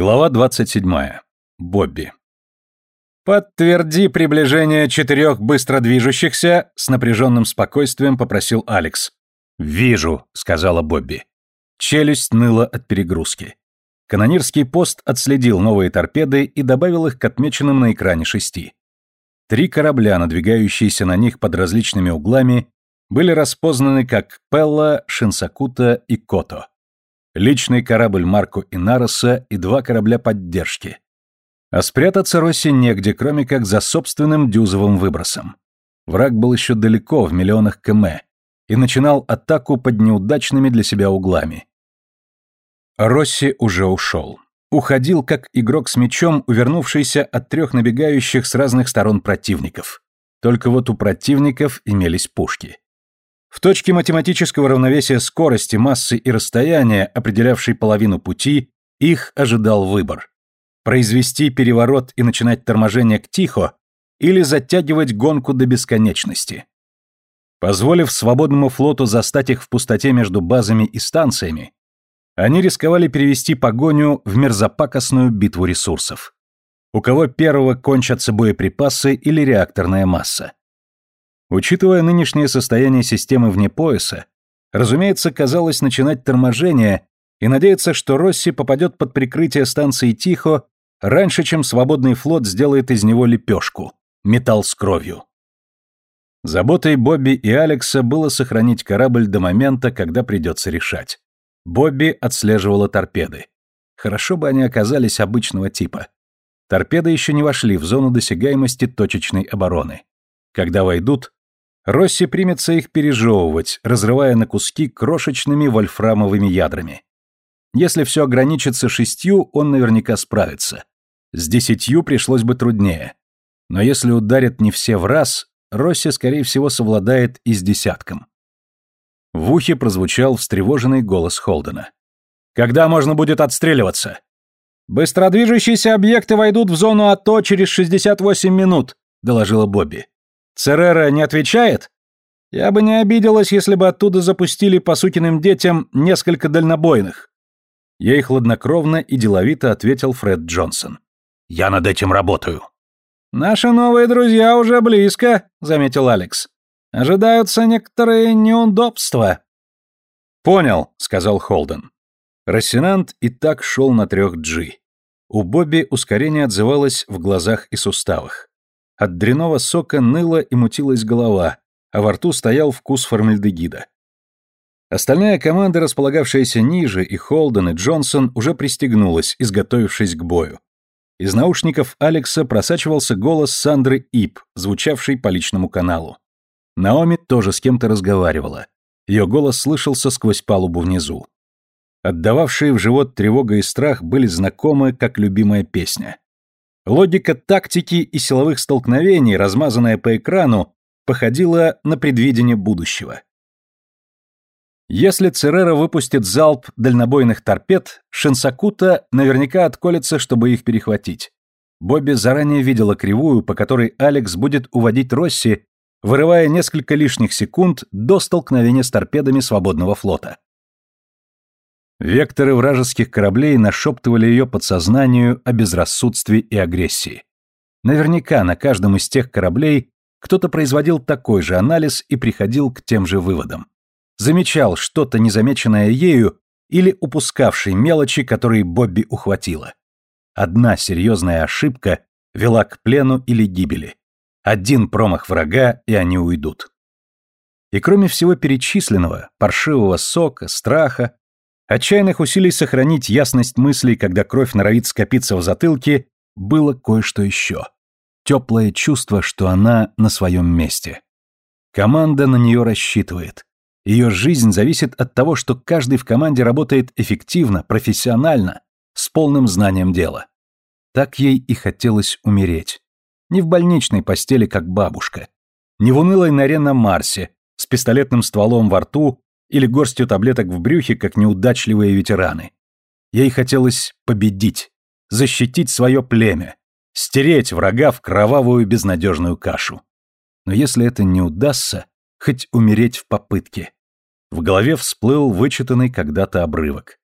Глава 27. Бобби. «Подтверди приближение четырех быстро движущихся», — с напряженным спокойствием попросил Алекс. «Вижу», — сказала Бобби. Челюсть ныла от перегрузки. Канонирский пост отследил новые торпеды и добавил их к отмеченным на экране шести. Три корабля, надвигающиеся на них под различными углами, были распознаны как Пелла, Шинсакута и Кото. Личный корабль Марко Инароса и два корабля поддержки. А спрятаться Росси негде, кроме как за собственным дюзовым выбросом. Враг был еще далеко, в миллионах км, и начинал атаку под неудачными для себя углами. Росси уже ушел. Уходил, как игрок с мячом, увернувшийся от трех набегающих с разных сторон противников. Только вот у противников имелись пушки. В точке математического равновесия скорости, массы и расстояния, определявшей половину пути, их ожидал выбор. Произвести переворот и начинать торможение к Тихо или затягивать гонку до бесконечности. Позволив свободному флоту застать их в пустоте между базами и станциями, они рисковали перевести погоню в мерзопакостную битву ресурсов. У кого первого кончатся боеприпасы или реакторная масса. Учитывая нынешнее состояние системы вне пояса, разумеется, казалось начинать торможение и надеяться, что Росси попадет под прикрытие станции Тихо раньше, чем свободный флот сделает из него лепешку, металл с кровью. Заботой Бобби и Алекса было сохранить корабль до момента, когда придется решать. Бобби отслеживала торпеды. Хорошо бы они оказались обычного типа. Торпеды еще не вошли в зону досягаемости точечной обороны. Когда войдут, Росси примется их пережевывать, разрывая на куски крошечными вольфрамовыми ядрами. Если все ограничится шестью, он наверняка справится. С десятью пришлось бы труднее. Но если ударят не все в раз, Росси, скорее всего, совладает и с десятком. В ухе прозвучал встревоженный голос Холдена. «Когда можно будет отстреливаться?» «Быстродвижущиеся объекты войдут в зону АТО через 68 минут», — доложила Бобби. Церера не отвечает? Я бы не обиделась, если бы оттуда запустили по сукиным детям несколько дальнобойных. Ей хладнокровно и деловито ответил Фред Джонсон. Я над этим работаю. Наши новые друзья уже близко, заметил Алекс. Ожидаются некоторые неудобства. Понял, сказал Холден. Рассенант и так шел на трех G. У Бобби ускорение отзывалось в глазах и суставах. От дряного сока ныла и мутилась голова, а во рту стоял вкус формальдегида. Остальная команда, располагавшаяся ниже, и Холден, и Джонсон, уже пристегнулась, изготовившись к бою. Из наушников Алекса просачивался голос Сандры Ип, звучавший по личному каналу. Наоми тоже с кем-то разговаривала. Ее голос слышался сквозь палубу внизу. Отдававшие в живот тревога и страх были знакомы, как любимая песня. Логика тактики и силовых столкновений, размазанная по экрану, походила на предвидение будущего. Если Церера выпустит залп дальнобойных торпед, Шинсакута наверняка отколется, чтобы их перехватить. Бобби заранее видела кривую, по которой Алекс будет уводить Росси, вырывая несколько лишних секунд до столкновения с торпедами свободного флота. Векторы вражеских кораблей нашептывали ее подсознанию о безрассудстве и агрессии. Наверняка на каждом из тех кораблей кто-то производил такой же анализ и приходил к тем же выводам. Замечал что-то незамеченное ею или упускавший мелочи, которые Бобби ухватила. Одна серьезная ошибка вела к плену или гибели. Один промах врага, и они уйдут. И кроме всего перечисленного, паршивого сока, страха, Отчаянных усилий сохранить ясность мыслей, когда кровь норовит скопиться в затылке, было кое-что еще. Теплое чувство, что она на своем месте. Команда на нее рассчитывает. Ее жизнь зависит от того, что каждый в команде работает эффективно, профессионально, с полным знанием дела. Так ей и хотелось умереть. Не в больничной постели, как бабушка. Не в унылой норе на Марсе, с пистолетным стволом во рту или горстью таблеток в брюхе, как неудачливые ветераны. Ей хотелось победить, защитить свое племя, стереть врага в кровавую безнадежную кашу. Но если это не удастся, хоть умереть в попытке. В голове всплыл вычитанный когда-то обрывок.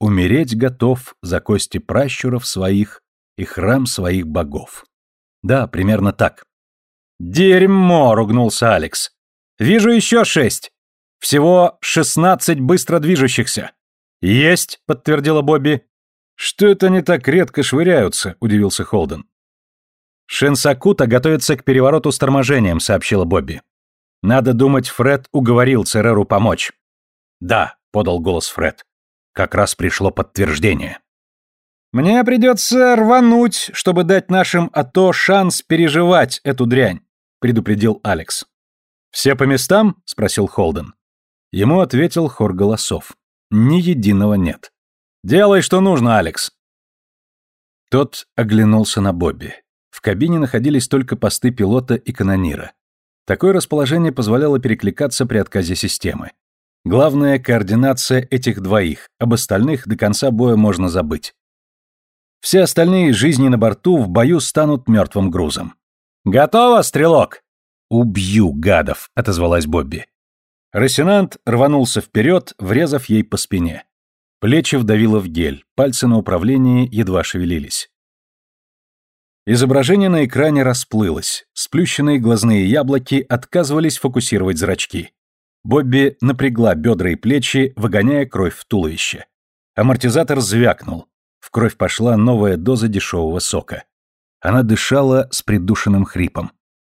умереть готов за кости пращуров своих и храм своих богов. Да, примерно так. «Дерьмо!» — ругнулся Алекс. «Вижу еще шесть. Всего шестнадцать быстро движущихся». «Есть!» — подтвердила Бобби. «Что это они так редко швыряются?» — удивился Холден. «Шенсакута готовится к перевороту с торможением», — сообщила Бобби. «Надо думать, Фред уговорил Цереру помочь». «Да», — подал голос Фред. Как раз пришло подтверждение. «Мне придется рвануть, чтобы дать нашим АТО шанс переживать эту дрянь», — предупредил Алекс. «Все по местам?» — спросил Холден. Ему ответил хор голосов. Ни единого нет. «Делай, что нужно, Алекс!» Тот оглянулся на Бобби. В кабине находились только посты пилота и канонира. Такое расположение позволяло перекликаться при отказе системы. Главная координация этих двоих, об остальных до конца боя можно забыть. Все остальные жизни на борту в бою станут мертвым грузом. «Готово, стрелок?» «Убью, гадов», — отозвалась Бобби. Рассенант рванулся вперед, врезав ей по спине. Плечи вдавило в гель, пальцы на управлении едва шевелились. Изображение на экране расплылось, сплющенные глазные яблоки отказывались фокусировать зрачки. Бобби напрягла бедра и плечи, выгоняя кровь в туловище. Амортизатор звякнул. В кровь пошла новая доза дешевого сока. Она дышала с придушенным хрипом.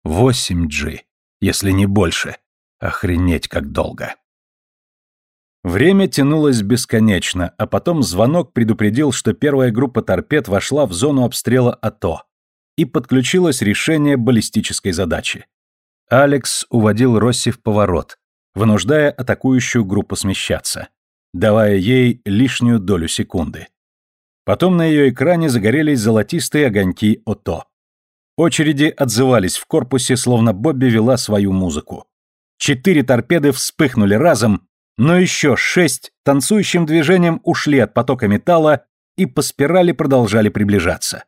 8G, если не больше. Охренеть, как долго. Время тянулось бесконечно, а потом звонок предупредил, что первая группа торпед вошла в зону обстрела АТО и подключилось решение баллистической задачи. Алекс уводил Росси в поворот, вынуждая атакующую группу смещаться, давая ей лишнюю долю секунды. Потом на ее экране загорелись золотистые огоньки ОТО. Очереди отзывались в корпусе, словно Бобби вела свою музыку. Четыре торпеды вспыхнули разом, но еще шесть танцующим движением ушли от потока металла и по спирали продолжали приближаться.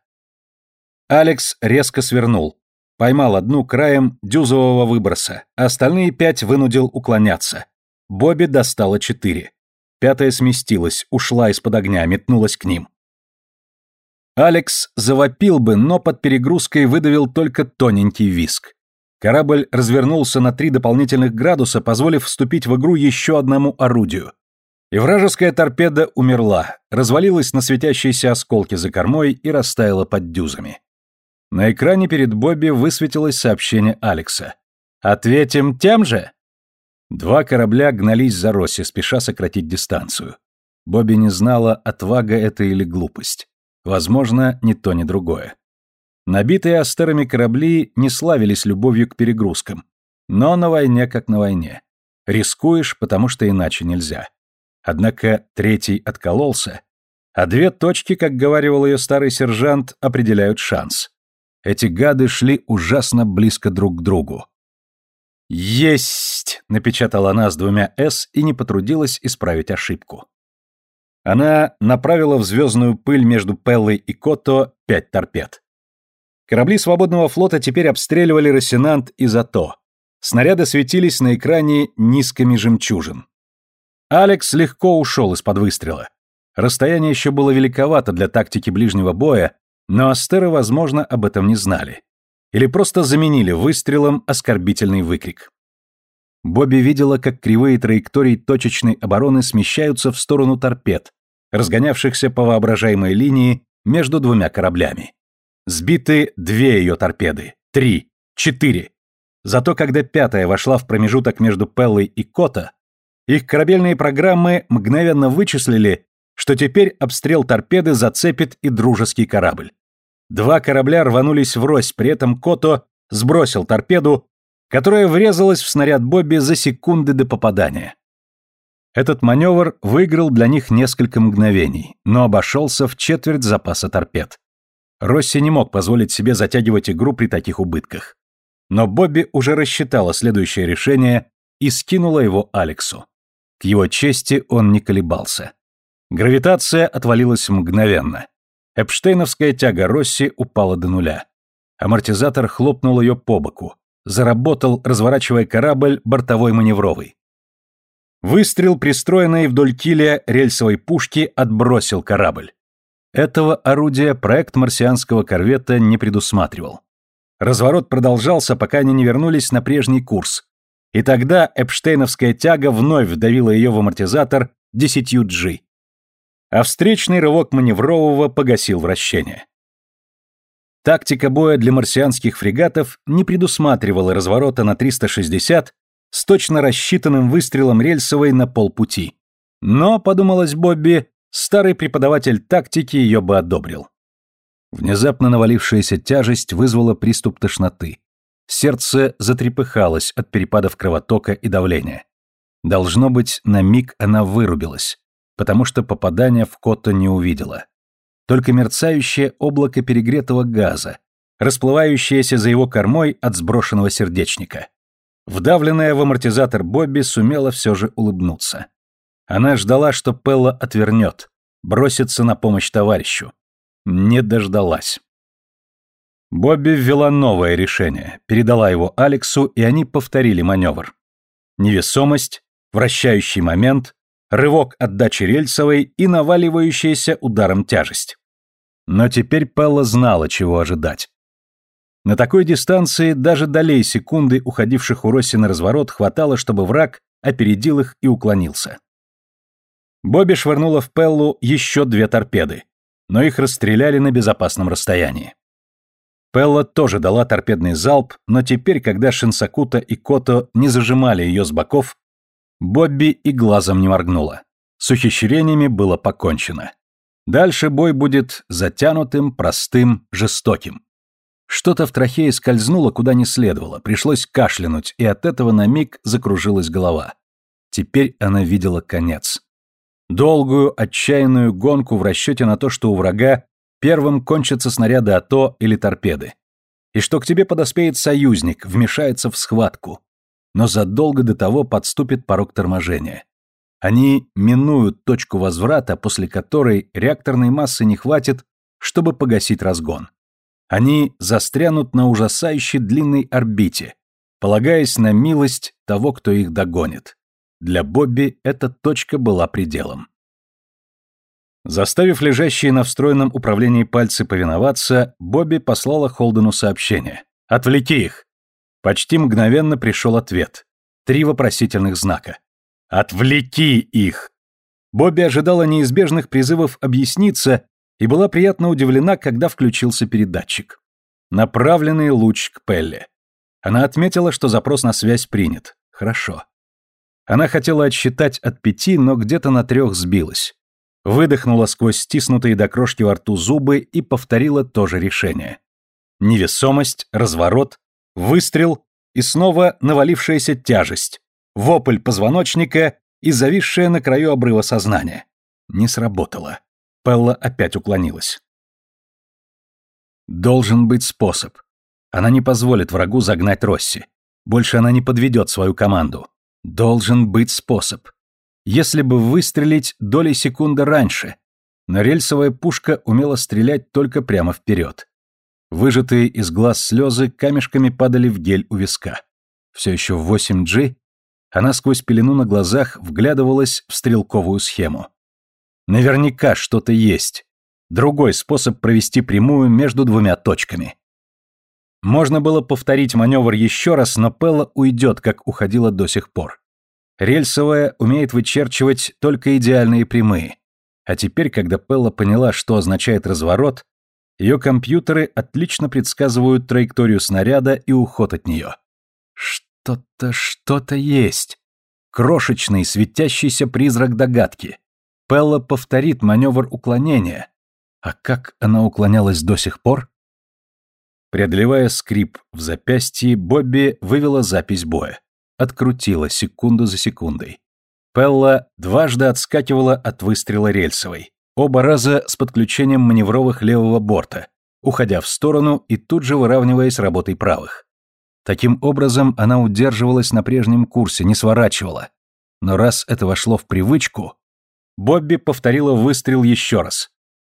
Алекс резко свернул. Поймал одну краем дюзового выброса, а остальные пять вынудил уклоняться. Бобби достала четыре. Пятая сместилась, ушла из-под огня, метнулась к ним. Алекс завопил бы, но под перегрузкой выдавил только тоненький виск. Корабль развернулся на три дополнительных градуса, позволив вступить в игру еще одному орудию. И вражеская торпеда умерла, развалилась на светящиеся осколки за кормой и растаяла под дюзами. На экране перед Бобби высветилось сообщение Алекса. «Ответим тем же?» Два корабля гнались за Росси, спеша сократить дистанцию. Бобби не знала, отвага это или глупость. Возможно, ни то, ни другое. Набитые астерами корабли не славились любовью к перегрузкам. Но на войне как на войне. Рискуешь, потому что иначе нельзя. Однако третий откололся, а две точки, как говаривал ее старый сержант, определяют шанс. Эти гады шли ужасно близко друг к другу. «Есть!» — напечатала она с двумя «С» и не потрудилась исправить ошибку. Она направила в звездную пыль между Пеллой и Кото пять торпед. Корабли свободного флота теперь обстреливали Рассенант и Зато. Снаряды светились на экране низкими жемчужин. Алекс легко ушел из-под выстрела. Расстояние еще было великовато для тактики ближнего боя, но астеры, возможно, об этом не знали. Или просто заменили выстрелом оскорбительный выкрик. Бобби видела, как кривые траектории точечной обороны смещаются в сторону торпед, разгонявшихся по воображаемой линии между двумя кораблями. Сбиты две ее торпеды, три, четыре. Зато когда пятая вошла в промежуток между Пеллой и Кота, их корабельные программы мгновенно вычислили, что теперь обстрел торпеды зацепит и дружеский корабль. Два корабля рванулись врозь, при этом Кото сбросил торпеду, которая врезалась в снаряд Бобби за секунды до попадания. Этот маневр выиграл для них несколько мгновений, но обошелся в четверть запаса торпед. Росси не мог позволить себе затягивать игру при таких убытках. Но Бобби уже рассчитала следующее решение и скинула его Алексу. К его чести он не колебался. Гравитация отвалилась мгновенно. Эпштейновская тяга Росси упала до нуля. Амортизатор хлопнул ее по боку. Заработал, разворачивая корабль, бортовой маневровый. Выстрел, пристроенный вдоль киля рельсовой пушки, отбросил корабль. Этого орудия проект марсианского корвета не предусматривал. Разворот продолжался, пока они не вернулись на прежний курс. И тогда эпштейновская тяга вновь вдавила ее в амортизатор 10 G. А встречный рывок маневрового погасил вращение. Тактика боя для марсианских фрегатов не предусматривала разворота на 360 с точно рассчитанным выстрелом рельсовой на полпути. Но, подумалось Бобби, старый преподаватель тактики ее бы одобрил. Внезапно навалившаяся тяжесть вызвала приступ тошноты. Сердце затрепыхалось от перепадов кровотока и давления. Должно быть, на миг она вырубилась, потому что попадания в Котто не увидела. Только мерцающее облако перегретого газа, расплывающееся за его кормой от сброшенного сердечника. Вдавленная в амортизатор Бобби сумела все же улыбнуться. Она ждала, что Пелла отвернет, бросится на помощь товарищу. Не дождалась. Бобби ввела новое решение, передала его Алексу, и они повторили маневр. Невесомость, вращающий момент, рывок отдачи рельсовой и наваливающаяся ударом тяжесть. Но теперь Пелла знала, чего ожидать. На такой дистанции даже долей секунды, уходивших у Росси на разворот, хватало, чтобы враг опередил их и уклонился. Бобби швырнула в Пеллу еще две торпеды, но их расстреляли на безопасном расстоянии. Пелла тоже дала торпедный залп, но теперь, когда Шинсакута и Кото не зажимали ее с боков, Бобби и глазом не моргнула. С ухищрениями было покончено. Дальше бой будет затянутым, простым, жестоким. Что-то в трахее скользнуло куда не следовало, пришлось кашлянуть, и от этого на миг закружилась голова. Теперь она видела конец. Долгую, отчаянную гонку в расчете на то, что у врага первым кончатся снаряды АТО или торпеды. И что к тебе подоспеет союзник, вмешается в схватку. Но задолго до того подступит порог торможения. Они минуют точку возврата, после которой реакторной массы не хватит, чтобы погасить разгон. Они застрянут на ужасающе длинной орбите, полагаясь на милость того, кто их догонит. Для Бобби эта точка была пределом. Заставив лежащие на встроенном управлении пальцы повиноваться, Бобби послала Холдену сообщение. «Отвлеки их!» Почти мгновенно пришел ответ. Три вопросительных знака. «Отвлеки их!» Бобби ожидала неизбежных призывов объясниться и была приятно удивлена, когда включился передатчик. Направленный луч к Пелле. Она отметила, что запрос на связь принят. Хорошо. Она хотела отсчитать от пяти, но где-то на трех сбилась. Выдохнула сквозь стиснутые до крошки во рту зубы и повторила то же решение. Невесомость, разворот, выстрел и снова навалившаяся тяжесть, вопль позвоночника и зависшее на краю обрыва сознание. Не сработало. Пелла опять уклонилась. Должен быть способ. Она не позволит врагу загнать Росси. Больше она не подведет свою команду. Должен быть способ. Если бы выстрелить долей секунды раньше. Но рельсовая пушка умела стрелять только прямо вперед. Выжатые из глаз слезы камешками падали в гель у виска. Все еще в 8G она сквозь пелену на глазах вглядывалась в стрелковую схему. Наверняка что-то есть. Другой способ провести прямую между двумя точками. Можно было повторить маневр еще раз, но Пелла уйдет, как уходила до сих пор. Рельсовая умеет вычерчивать только идеальные прямые. А теперь, когда Пелла поняла, что означает разворот, ее компьютеры отлично предсказывают траекторию снаряда и уход от нее. Что-то, что-то есть. Крошечный, светящийся призрак догадки. Пелла повторит маневр уклонения. А как она уклонялась до сих пор? Преодолевая скрип в запястье, Бобби вывела запись боя. Открутила секунду за секундой. Пелла дважды отскакивала от выстрела рельсовой. Оба раза с подключением маневровых левого борта, уходя в сторону и тут же выравниваясь работой правых. Таким образом, она удерживалась на прежнем курсе, не сворачивала. Но раз это вошло в привычку, Бобби повторила выстрел еще раз.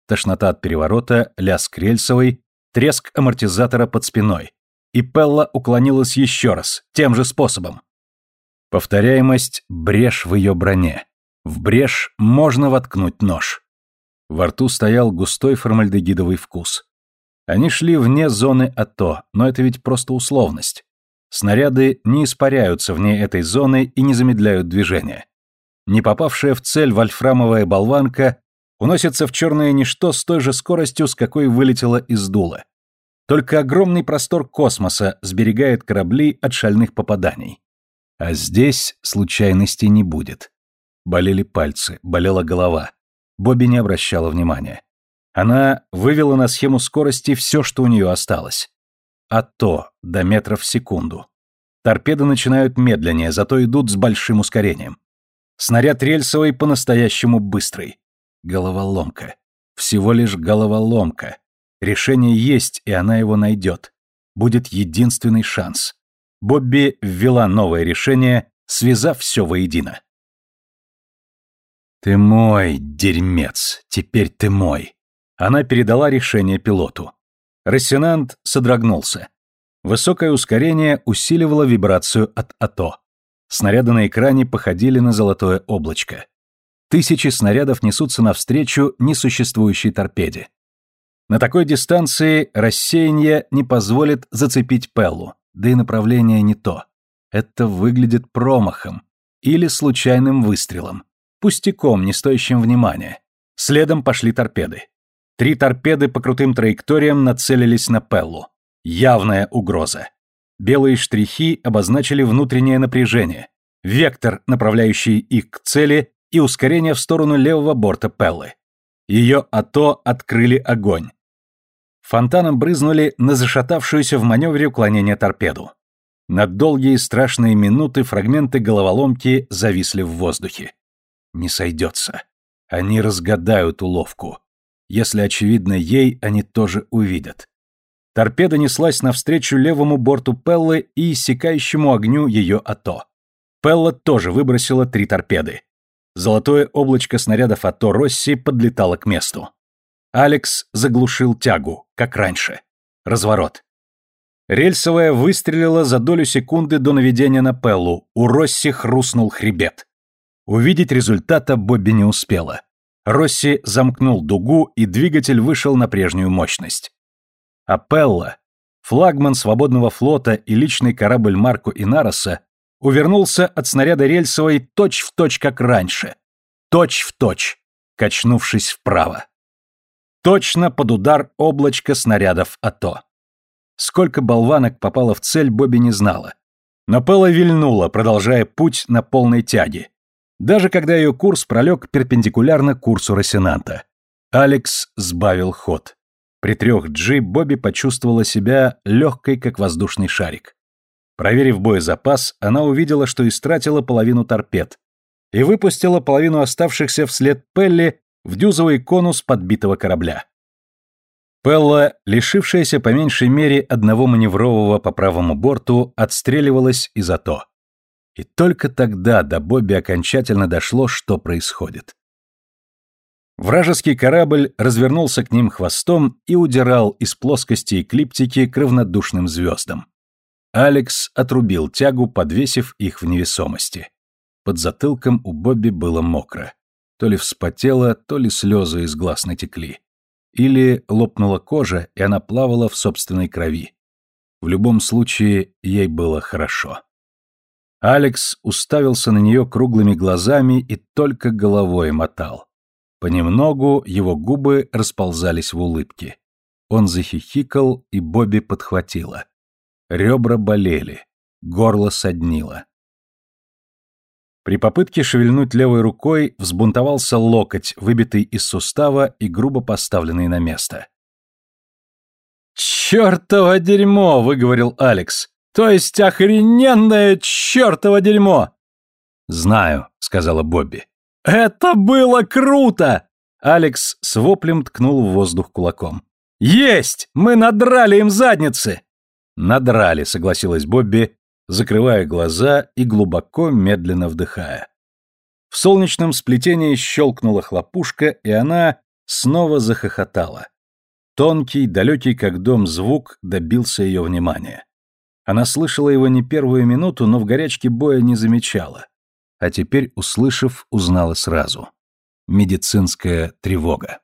Тошнота от переворота, лязг рельсовой, треск амортизатора под спиной. И Пелла уклонилась еще раз, тем же способом. Повторяемость – брешь в ее броне. В брешь можно воткнуть нож. Во рту стоял густой формальдегидовый вкус. Они шли вне зоны АТО, но это ведь просто условность. Снаряды не испаряются вне этой зоны и не замедляют движение. Не попавшая в цель вольфрамовая болванка уносится в черное ничто с той же скоростью, с какой вылетела из дула. Только огромный простор космоса сберегает корабли от шальных попаданий. А здесь случайностей не будет. Болели пальцы, болела голова. Бобби не обращала внимания. Она вывела на схему скорости все, что у нее осталось. А то до метров в секунду. Торпеды начинают медленнее, зато идут с большим ускорением. Снаряд рельсовый по-настоящему быстрый. Головоломка. Всего лишь головоломка. Решение есть, и она его найдет. Будет единственный шанс. Бобби ввела новое решение, связав все воедино. «Ты мой, дерьмец, теперь ты мой». Она передала решение пилоту. Рассенант содрогнулся. Высокое ускорение усиливало вибрацию от АТО. Снаряды на экране походили на золотое облачко. Тысячи снарядов несутся навстречу несуществующей торпеде. На такой дистанции рассеяние не позволит зацепить Пеллу, да и направление не то. Это выглядит промахом или случайным выстрелом, пустяком, не стоящим внимания. Следом пошли торпеды. Три торпеды по крутым траекториям нацелились на Пеллу. Явная угроза. Белые штрихи обозначили внутреннее напряжение, вектор, направляющий их к цели, и ускорение в сторону левого борта Пеллы. Ее АТО открыли огонь. Фонтаном брызнули на зашатавшуюся в маневре уклонения торпеду. На долгие страшные минуты фрагменты головоломки зависли в воздухе. Не сойдется. Они разгадают уловку. Если очевидно ей, они тоже увидят. Торпеда неслась навстречу левому борту Пеллы и иссякающему огню ее АТО. Пелла тоже выбросила три торпеды. Золотое облачко снарядов АТО Росси подлетало к месту. Алекс заглушил тягу, как раньше. Разворот. Рельсовая выстрелила за долю секунды до наведения на Пеллу, у Росси хрустнул хребет. Увидеть результата Бобби не успела. Росси замкнул дугу, и двигатель вышел на прежнюю мощность. А Пелла, флагман свободного флота и личный корабль Марко Инароса, увернулся от снаряда рельсовой точь-в-точь, как раньше. Точь-в-точь, качнувшись вправо. Точно под удар облачка снарядов АТО. Сколько болванок попало в цель, Бобби не знала. Но Пелла вильнула, продолжая путь на полной тяге. Даже когда ее курс пролег перпендикулярно курсу Росинанта. Алекс сбавил ход. При трех G Бобби почувствовала себя легкой, как воздушный шарик. Проверив боезапас, она увидела, что истратила половину торпед и выпустила половину оставшихся вслед Пелли в дюзовый конус подбитого корабля. Пелла, лишившаяся по меньшей мере одного маневрового по правому борту, отстреливалась из АТО. И только тогда до Бобби окончательно дошло, что происходит. Вражеский корабль развернулся к ним хвостом и удирал из плоскости эклиптики к равнодушным звездам. Алекс отрубил тягу, подвесив их в невесомости. Под затылком у Бобби было мокро. То ли вспотело, то ли слезы из глаз натекли. Или лопнула кожа, и она плавала в собственной крови. В любом случае, ей было хорошо. Алекс уставился на нее круглыми глазами и только головой мотал. Понемногу его губы расползались в улыбке. Он захихикал, и Бобби подхватила. Ребра болели, горло соднило. При попытке шевельнуть левой рукой взбунтовался локоть, выбитый из сустава и грубо поставленный на место. «Чёртово дерьмо!» — выговорил Алекс. «То есть охрененное чёртово дерьмо!» «Знаю», — сказала Бобби. «Это было круто!» Алекс с воплем ткнул в воздух кулаком. «Есть! Мы надрали им задницы!» «Надрали», — согласилась Бобби, закрывая глаза и глубоко, медленно вдыхая. В солнечном сплетении щелкнула хлопушка, и она снова захохотала. Тонкий, далекий как дом звук добился ее внимания. Она слышала его не первую минуту, но в горячке боя не замечала. А теперь, услышав, узнала сразу. Медицинская тревога.